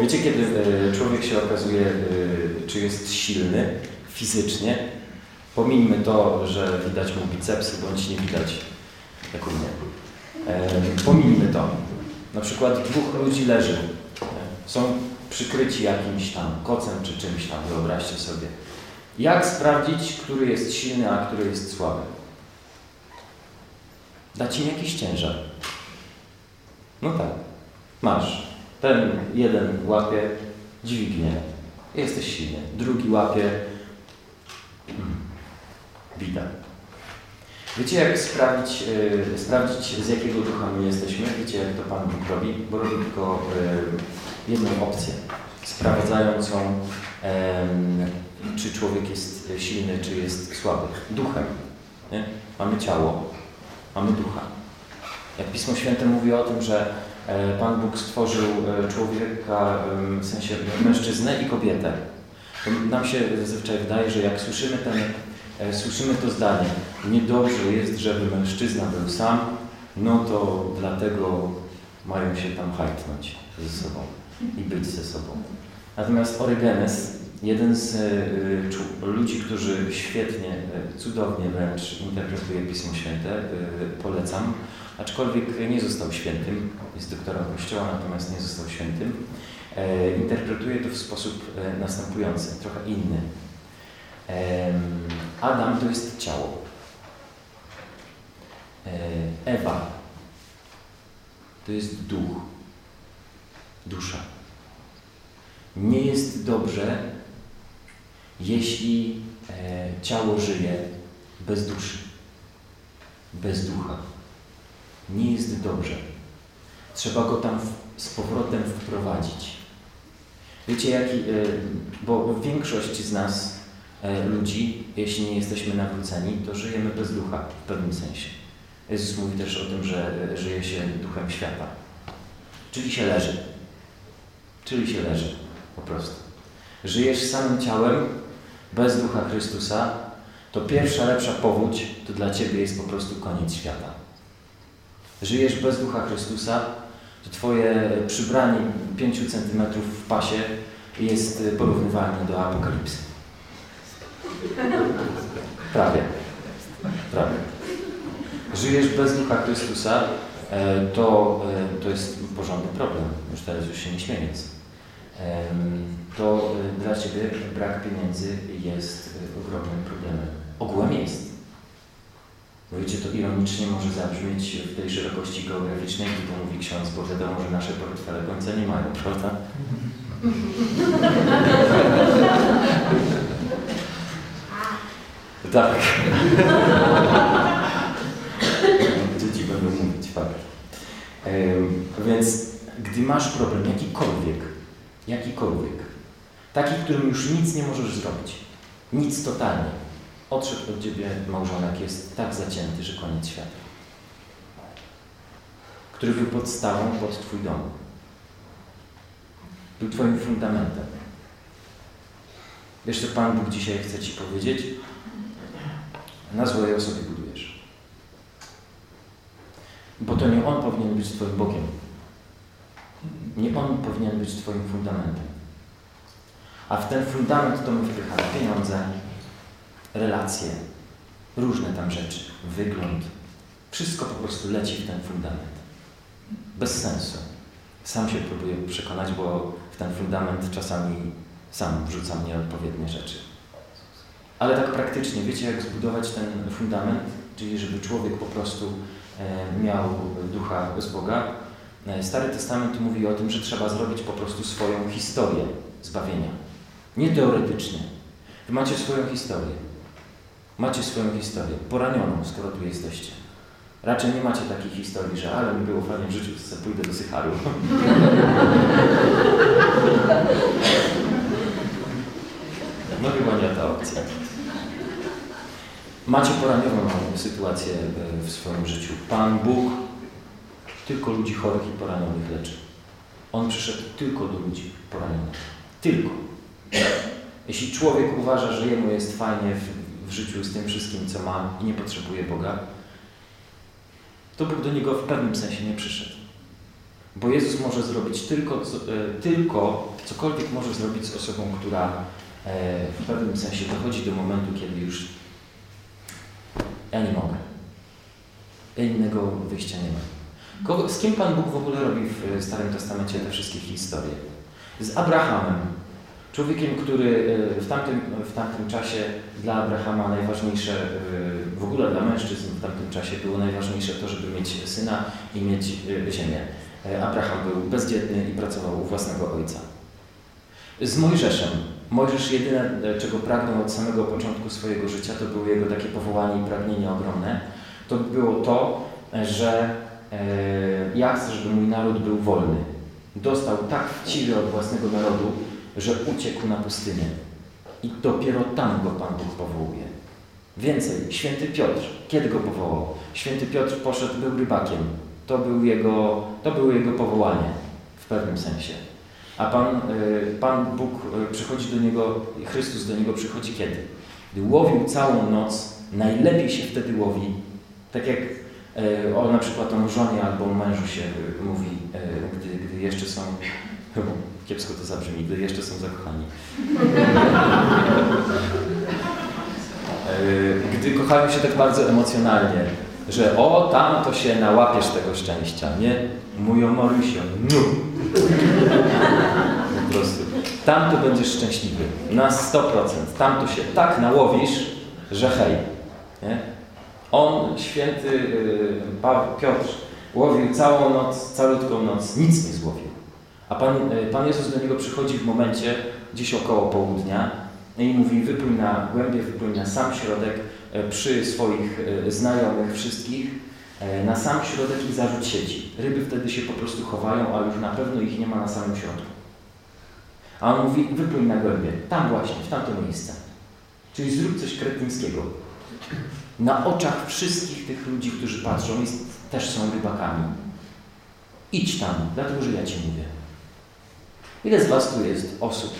Wiecie, kiedy e, człowiek się okazuje, e, czy jest silny fizycznie, pomińmy to, że widać mu bicepsy, bądź nie widać, jak u mnie. E, pomińmy to. Na przykład dwóch ludzi leży. Są przykryci jakimś tam kocem czy czymś tam, wyobraźcie sobie. Jak sprawdzić, który jest silny, a który jest słaby? Dać im jakiś ciężar. No tak. Masz. Ten jeden łapie dźwignię. Jesteś silny. Drugi łapie hmm, bida. Wiecie, jak sprawdzić, yy, sprawdzić, z jakiego ducha my jesteśmy? Wiecie, jak to Pan Bóg robi? Bo robi tylko yy, jedną opcję, sprawdzającą, yy, czy człowiek jest silny, czy jest słaby. Duchem. Nie? Mamy ciało, mamy ducha. Jak Pismo Święte mówi o tym, że Pan Bóg stworzył e, człowieka, w sensie mężczyznę i kobietę, to nam się zazwyczaj wydaje, że jak słyszymy, ten, e, słyszymy to zdanie, niedobrze jest, żeby mężczyzna był sam, no to dlatego mają się tam hajtnąć ze sobą i być ze sobą. Natomiast Orygenes, jeden z ludzi, którzy świetnie, cudownie wręcz interpretuje Pismo Święte, polecam, aczkolwiek nie został świętym, jest doktorem Kościoła, natomiast nie został świętym, e, interpretuje to w sposób e, następujący, trochę inny. Adam to jest ciało. E, Ewa to jest duch, dusza. Nie jest dobrze, jeśli ciało żyje bez duszy, bez ducha nie jest dobrze. Trzeba go tam z powrotem wprowadzić. Wiecie, jaki, e, bo większość z nas, e, ludzi, jeśli nie jesteśmy nawróceni, to żyjemy bez ducha w pewnym sensie. Jezus mówi też o tym, że e, żyje się duchem świata. Czyli się leży. Czyli się leży. Po prostu. Żyjesz samym ciałem, bez ducha Chrystusa, to pierwsza lepsza powódź to dla Ciebie jest po prostu koniec świata żyjesz bez Ducha Chrystusa, to Twoje przybranie 5 cm w pasie jest porównywalne do apokalipsy. Prawie. Prawie. Żyjesz bez Ducha Chrystusa, e, to, e, to jest porządny problem. Już teraz już się nie śmiejąc. To e, dla Ciebie brak pieniędzy jest ogromnym problemem. Ogółem jest. Bo wiecie, to ironicznie może zabrzmieć w tej szerokości geograficznej, gdy to mówi ksiądz, bo wiadomo, że nasze portfele końca nie mają, prawda? tak. Dzieci będą mówić, fakt. Więc gdy masz problem, jakikolwiek, jakikolwiek, taki, którym już nic nie możesz zrobić, nic totalnie, odszedł od Ciebie małżonek jest tak zacięty, że koniec świata. Który był podstawą pod Twój dom. Był Twoim fundamentem. Wiesz, co Pan Bóg dzisiaj chce Ci powiedzieć? Na złej osobie budujesz. Bo to nie On powinien być Twoim Bogiem. Nie On powinien być Twoim fundamentem. A w ten fundament to my wpychamy pieniądze, relacje, różne tam rzeczy, wygląd. Wszystko po prostu leci w ten fundament. Bez sensu. Sam się próbuję przekonać, bo w ten fundament czasami sam wrzucam nieodpowiednie rzeczy. Ale tak praktycznie, wiecie jak zbudować ten fundament? Czyli żeby człowiek po prostu e, miał ducha z Boga. E, Stary Testament mówi o tym, że trzeba zrobić po prostu swoją historię zbawienia. Nie teoretycznie. Wy macie swoją historię. Macie swoją historię, poranioną, skoro tu jesteście. Raczej nie macie takiej historii, że ale mi było fajnie w życiu, to pójdę do Sycharu. No chyba nie ta opcja. Macie poranioną sytuację w swoim życiu. Pan Bóg tylko ludzi chorych i poranionych leczy. On przyszedł tylko do ludzi poranionych. Tylko. Jeśli człowiek uważa, że jemu jest fajnie w w życiu z tym wszystkim, co ma i nie potrzebuje Boga, to Bóg do niego w pewnym sensie nie przyszedł. Bo Jezus może zrobić tylko, e, tylko cokolwiek może zrobić z osobą, która e, w pewnym sensie dochodzi do momentu, kiedy już ja nie mogę. Ja innego wyjścia nie mam. Z kim Pan Bóg w ogóle robi w Starym Testamencie te wszystkie historie? Z Abrahamem, człowiekiem, który e, w tamtym, w tamtym czasie dla Abrahama najważniejsze, e, w ogóle dla mężczyzn w tamtym czasie było najważniejsze to, żeby mieć syna i mieć e, ziemię. Abraham był bezdzietny i pracował u własnego ojca. Z Mojżeszem. Mojżesz jedyne, czego pragnął od samego początku swojego życia, to było jego takie powołanie i pragnienie ogromne. To było to, że ja chcę, żeby mój naród był wolny. Dostał tak chciwy od własnego narodu, że uciekł na pustynię. I dopiero tam go Pan Bóg powołuje. Więcej, święty Piotr, kiedy go powołał? Święty Piotr poszedł, był rybakiem. To, był jego, to było jego powołanie w pewnym sensie. A Pan, e, Pan Bóg e, przychodzi do niego, Chrystus do niego przychodzi kiedy? Gdy łowił całą noc, najlepiej się wtedy łowi, tak jak E, o na przykład o żonie albo mężu się mówi, gdy, gdy jeszcze są, kiepsko to zabrzmi, gdy jeszcze są zakochani. E, gdy kochają się tak bardzo emocjonalnie, że o, tam to się nałapiesz tego szczęścia, nie? Mój Morysio, no. Po prostu. Tam to będziesz szczęśliwy. Na 100%. Tam to się tak nałowisz, że hej. Nie? On, święty y, Piotr, łowił całą noc, całutką noc, nic nie złowił. A Pan, y, Pan Jezus do niego przychodzi w momencie, gdzieś około południa i mówi, wyprój na głębie, wyprój na sam środek, y, przy swoich znajomych wszystkich, na sam środek i zarzuć sieci. Ryby wtedy się po prostu chowają, a już na pewno ich nie ma na samym środku. A on mówi, wyprój na głębie, tam właśnie, w tamto miejsce. Czyli zrób coś kretyńskiego na oczach wszystkich tych ludzi, którzy patrzą i też są rybakami. Idź tam, dlatego że ja Ci mówię. Ile z Was tu jest osób,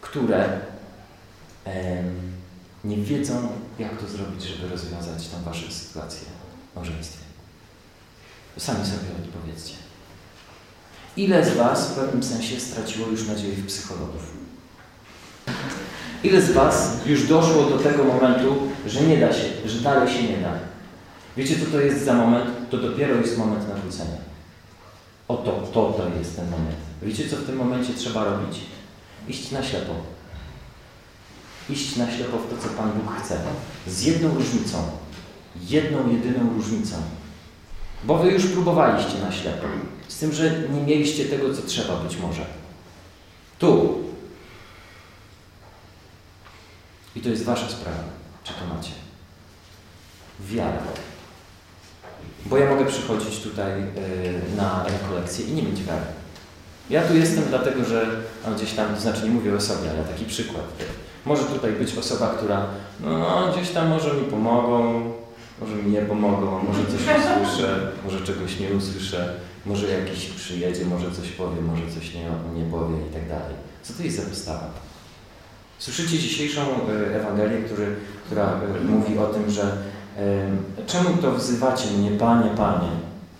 które e, nie wiedzą, jak to zrobić, żeby rozwiązać tą Waszą sytuację w małżeństwie? Sami sobie odpowiedzcie. Ile z Was w pewnym sensie straciło już nadzieję w psychologów? Ile z Was już doszło do tego momentu, że nie da się, że dalej się nie da? Wiecie, co to jest za moment? To dopiero jest moment nawrócenia. Oto, to, to jest ten moment. Wiecie, co w tym momencie trzeba robić? Iść na ślepo. Iść na ślepo w to, co Pan Bóg chce. Z jedną różnicą. Jedną, jedyną różnicą. Bo Wy już próbowaliście na ślepo. Z tym, że nie mieliście tego, co trzeba być może. Tu, i to jest Wasza sprawa, czy to macie. Wiara. Bo ja mogę przychodzić tutaj y, na rekolekcję i nie mieć wiary. Ja tu jestem dlatego, że gdzieś tam, to znaczy nie mówię o sobie, ale taki przykład. Może tutaj być osoba, która no, gdzieś tam może mi pomogą, może mi nie pomogą, może coś usłyszę, może czegoś nie usłyszę, może jakiś przyjedzie, może coś powie, może coś nie, nie powie i tak dalej. Co to jest za postawa? Słyszycie dzisiejszą e, Ewangelię, który, która e, mówi o tym, że czemu to wzywacie mnie, Panie, Panie?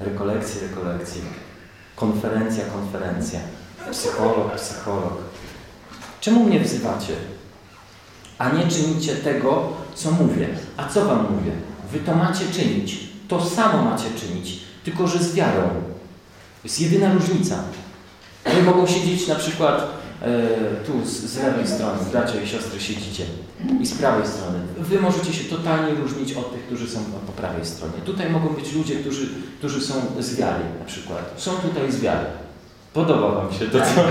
Rekolekcje, rekolekcje. Konferencja, konferencja. Psycholog, psycholog. Czemu mnie wzywacie? A nie czynicie tego, co mówię. A co wam mówię? Wy to macie czynić. To samo macie czynić, tylko że z wiarą. Jest jedyna różnica. Wy mogą siedzieć na przykład tu z, z lewej strony, bracia i siostry siedzicie i z prawej strony. Wy możecie się totalnie różnić od tych, którzy są po prawej stronie. Tutaj mogą być ludzie, którzy, którzy są z wiary na przykład. Są tutaj z wiary. Podoba Wam się to, co...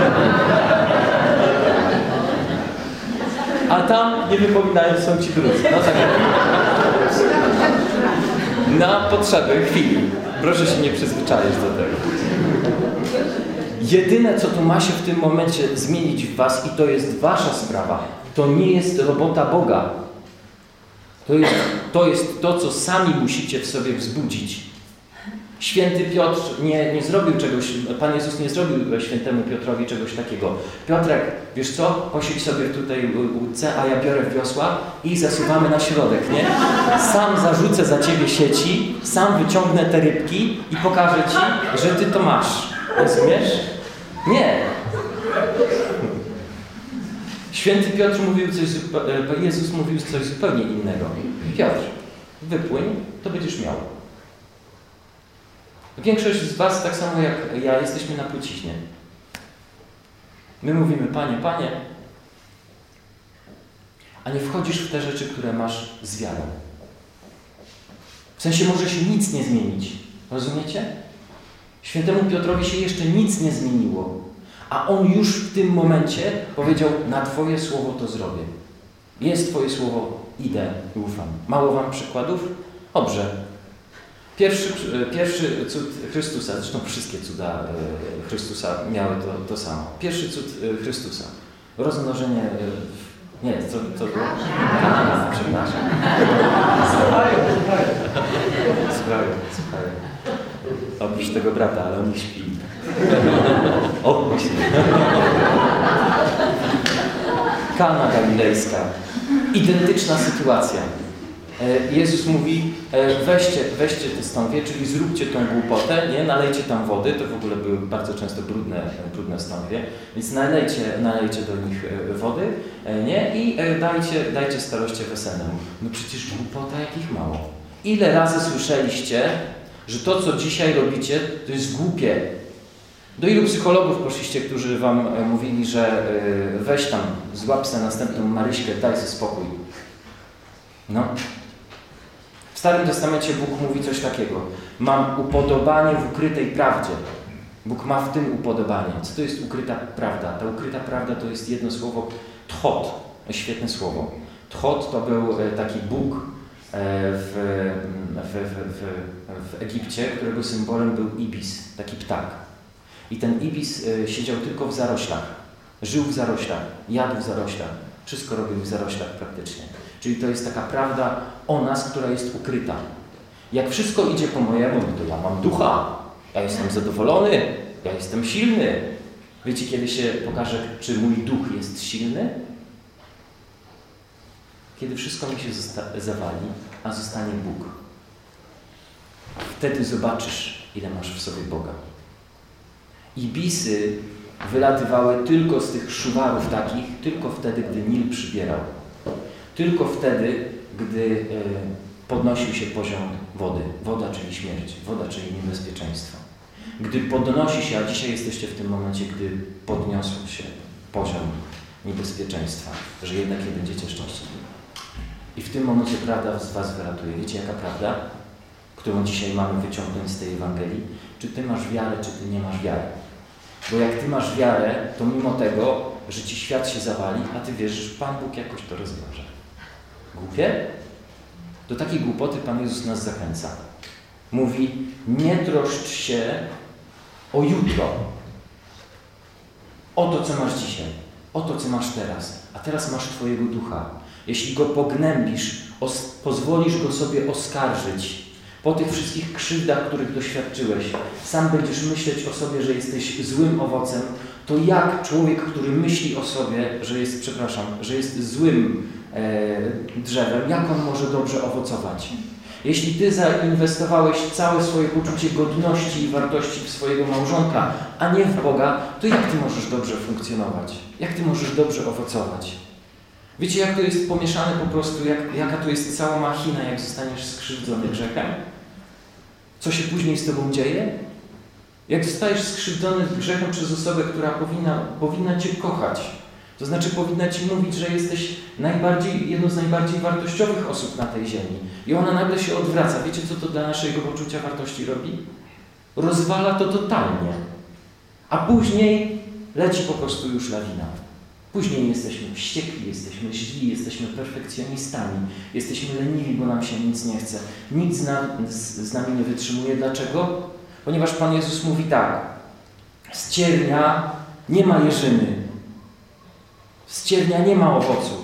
A tam nie wypominają, są ci drudzy. No tak. Na potrzeby chwili. Proszę się nie przyzwyczaić do tego. Jedyne, co tu ma się w tym momencie zmienić w Was i to jest Wasza sprawa, to nie jest robota Boga. To jest to, jest to co sami musicie w sobie wzbudzić. Święty Piotr nie, nie zrobił czegoś, Pan Jezus nie zrobił świętemu Piotrowi czegoś takiego. Piotrek, wiesz co, posiedź sobie tutaj łódce, a ja biorę wiosła i zasuwamy na środek, nie? Sam zarzucę za ciebie sieci, sam wyciągnę te rybki i pokażę ci, że ty to masz. Rozumiesz? Nie. Święty Piotr mówił coś, e, Jezus mówił coś zupełnie innego. Piotr, wypłyń, to będziesz miał. Większość z Was, tak samo jak ja, jesteśmy na płciźnie. My mówimy, Panie, Panie, a nie wchodzisz w te rzeczy, które masz z wiarą. W sensie może się nic nie zmienić. Rozumiecie? Świętemu Piotrowi się jeszcze nic nie zmieniło. A on już w tym momencie powiedział, na Twoje słowo to zrobię. Jest Twoje słowo, idę i ufam. Mało Wam przykładów? Dobrze, Pierwszy, pierwszy cud Chrystusa, zresztą wszystkie cuda e, Chrystusa miały to, to samo. Pierwszy cud e, Chrystusa. Rozmnożenie. E, nie, co to było? Kanana, przepraszam. Słuchają. Oprócz tego brata, ale on nie śpi. O, właśnie. Kana Galilejska. Identyczna sytuacja. E, Jezus mówi, e, weźcie, weźcie te stąpie, czyli zróbcie tą głupotę, nie? nalejcie tam wody, to w ogóle były bardzo często brudne, brudne stąpie, więc nalejcie, nalejcie do nich e, wody nie? i dajcie, dajcie staroście weselnemu. No przecież głupota jakich mało. Ile razy słyszeliście, że to, co dzisiaj robicie, to jest głupie. Do ilu psychologów poszliście, którzy wam mówili, że weź tam, złap sobie następną Maryśkę, daj sobie spokój. No, w Starym Testamencie Bóg mówi coś takiego. Mam upodobanie w ukrytej prawdzie. Bóg ma w tym upodobanie. Co to jest ukryta prawda? Ta ukryta prawda to jest jedno słowo tchot. Świetne słowo. Tchot to był e, taki Bóg e, w, w, w, w, Egipcie, którego symbolem był ibis, taki ptak. I ten ibis e, siedział tylko w zaroślach. Żył w zaroślach, jadł w zaroślach. Wszystko robił w zaroślach praktycznie. Czyli to jest taka prawda o nas, która jest ukryta. Jak wszystko idzie po mojemu, to ja mam ducha, ja jestem zadowolony, ja jestem silny. Wiecie, kiedy się pokaże, czy mój duch jest silny? Kiedy wszystko mi się zawali, a zostanie Bóg. Wtedy zobaczysz, ile masz w sobie Boga. Ibisy wylatywały tylko z tych szuwarów takich, tylko wtedy, gdy Nil przybierał. Tylko wtedy, gdy e, podnosił się poziom wody. Woda, czyli śmierć, woda, czyli niebezpieczeństwo. Gdy podnosi się, a dzisiaj jesteście w tym momencie, gdy podniosł się poziom niebezpieczeństwa, że jednak nie będziecie szczęśliwi. I w tym momencie prawda z Was wyratuje. Wiecie, jaka prawda, którą dzisiaj mamy wyciągnąć z tej Ewangelii? Czy Ty masz wiarę, czy Ty nie masz wiary? Bo jak Ty masz wiarę, to mimo tego, że Ci świat się zawali, a Ty wierzysz, Pan Bóg jakoś to rozwiąże. Głupie? Do takiej głupoty Pan Jezus nas zachęca. Mówi, nie troszcz się o jutro, o to, co masz dzisiaj, o to, co masz teraz. A teraz masz Twojego ducha. Jeśli go pognębisz, pozwolisz go sobie oskarżyć, po tych wszystkich krzywdach, których doświadczyłeś, sam będziesz myśleć o sobie, że jesteś złym owocem, to jak człowiek, który myśli o sobie, że jest, przepraszam, że jest złym E, drzewem, jak on może dobrze owocować? Jeśli Ty zainwestowałeś całe swoje poczucie godności i wartości w swojego małżonka, a nie w Boga, to jak Ty możesz dobrze funkcjonować? Jak Ty możesz dobrze owocować? Wiecie, jak to jest pomieszane po prostu, jak, jaka to jest cała machina, jak zostaniesz skrzywdzony grzechem? Co się później z Tobą dzieje? Jak zostajesz skrzywdzony grzechem przez osobę, która powinna, powinna Cię kochać, to znaczy powinna Ci mówić, że jesteś najbardziej, jedną z najbardziej wartościowych osób na tej ziemi. I ona nagle się odwraca. Wiecie, co to dla naszego poczucia wartości robi? Rozwala to totalnie. A później leci po prostu już lawina. Później jesteśmy wściekli, jesteśmy źli, jesteśmy perfekcjonistami, jesteśmy leniwi, bo nam się nic nie chce. Nic z, z, z nami nie wytrzymuje. Dlaczego? Ponieważ Pan Jezus mówi tak. Z ciernia nie ma jeżyny, z ciernia nie ma owocu.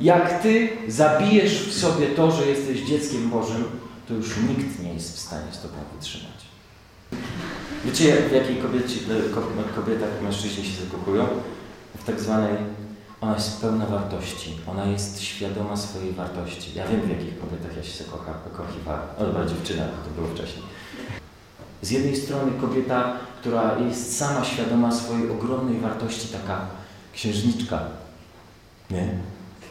Jak Ty zabijesz w sobie to, że jesteś dzieckiem Bożym, to już nikt nie jest w stanie z Tobą wytrzymać. Wiecie, w jakiej kobiecie, kobietach mężczyźni się zakochują? W tak zwanej, ona jest pełna wartości, ona jest świadoma swojej wartości. Ja wiem, w jakich kobietach ja się zakocha, zakochiwałem. O, dobra, dziewczyna, to było wcześniej. Z jednej strony kobieta, która jest sama świadoma swojej ogromnej wartości, taka księżniczka, nie?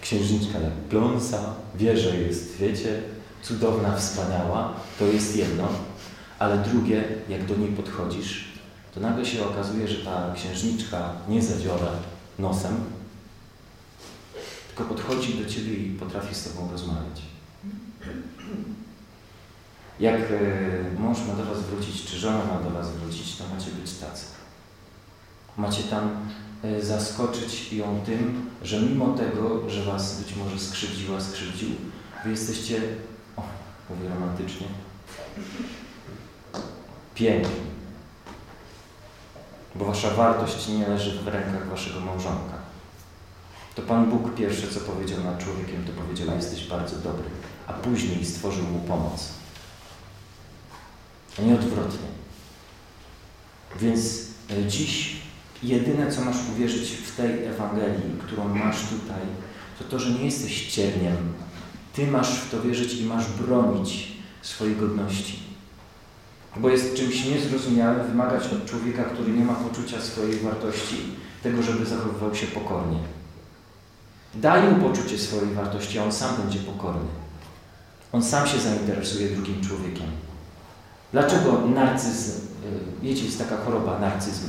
Księżniczka jak pląsa, wie, że jest, wiecie, cudowna, wspaniała, to jest jedno, ale drugie, jak do niej podchodzisz, to nagle się okazuje, że ta księżniczka nie zadziora nosem, tylko podchodzi do ciebie i potrafi z tobą rozmawiać. Jak e, mąż ma do was wrócić, czy żona ma do was wrócić, to macie być tacy. Macie tam e, zaskoczyć ją tym, że mimo tego, że was być może skrzywdziła, skrzywdził, wy jesteście, o, mówię romantycznie, piękni. Bo wasza wartość nie leży w rękach waszego małżonka. To Pan Bóg pierwsze, co powiedział nad człowiekiem, to powiedział, jesteś bardzo dobry, a później stworzył mu pomoc. A nie odwrotnie. Więc e, dziś jedyne, co masz uwierzyć w tej Ewangelii, którą masz tutaj, to to, że nie jesteś cierniem. Ty masz w to wierzyć i masz bronić swojej godności. Bo jest czymś niezrozumiałym wymagać od człowieka, który nie ma poczucia swojej wartości, tego, żeby zachowywał się pokornie. Daj mu poczucie swojej wartości, a on sam będzie pokorny. On sam się zainteresuje drugim człowiekiem. Dlaczego narcyzm, y, wiecie, jest taka choroba, narcyzm?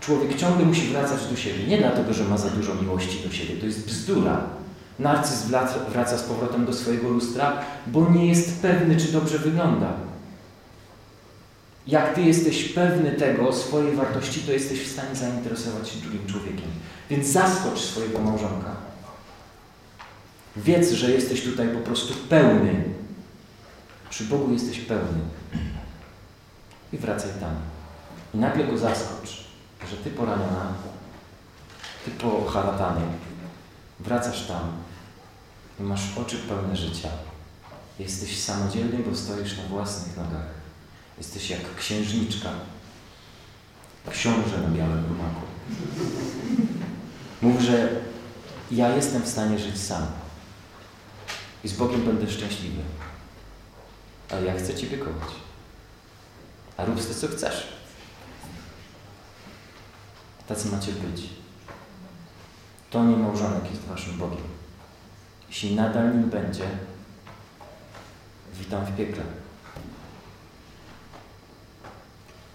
Człowiek ciągle musi wracać do siebie. Nie dlatego, że ma za dużo miłości do siebie. To jest bzdura. Narcyz wraca z powrotem do swojego lustra, bo nie jest pewny, czy dobrze wygląda. Jak Ty jesteś pewny tego, swojej wartości, to jesteś w stanie zainteresować się drugim człowiekiem. Więc zaskocz swojego małżonka. Wiedz, że jesteś tutaj po prostu pełny. Przy Bogu jesteś pełny. I wracaj tam. I nagle go zaskocz, że Ty poraniona, Ty poharatany, wracasz tam i masz oczy pełne życia. Jesteś samodzielny, bo stoisz na własnych nogach. Jesteś jak księżniczka, książę na białym rumaku. Mów, że ja jestem w stanie żyć sam. I z Bogiem będę szczęśliwy. Ale ja chcę Ciebie kochać. A rób to, co chcesz. Tacy macie być. To nie małżonek jest Waszym Bogiem. Jeśli nadal nim będzie, witam w piekle.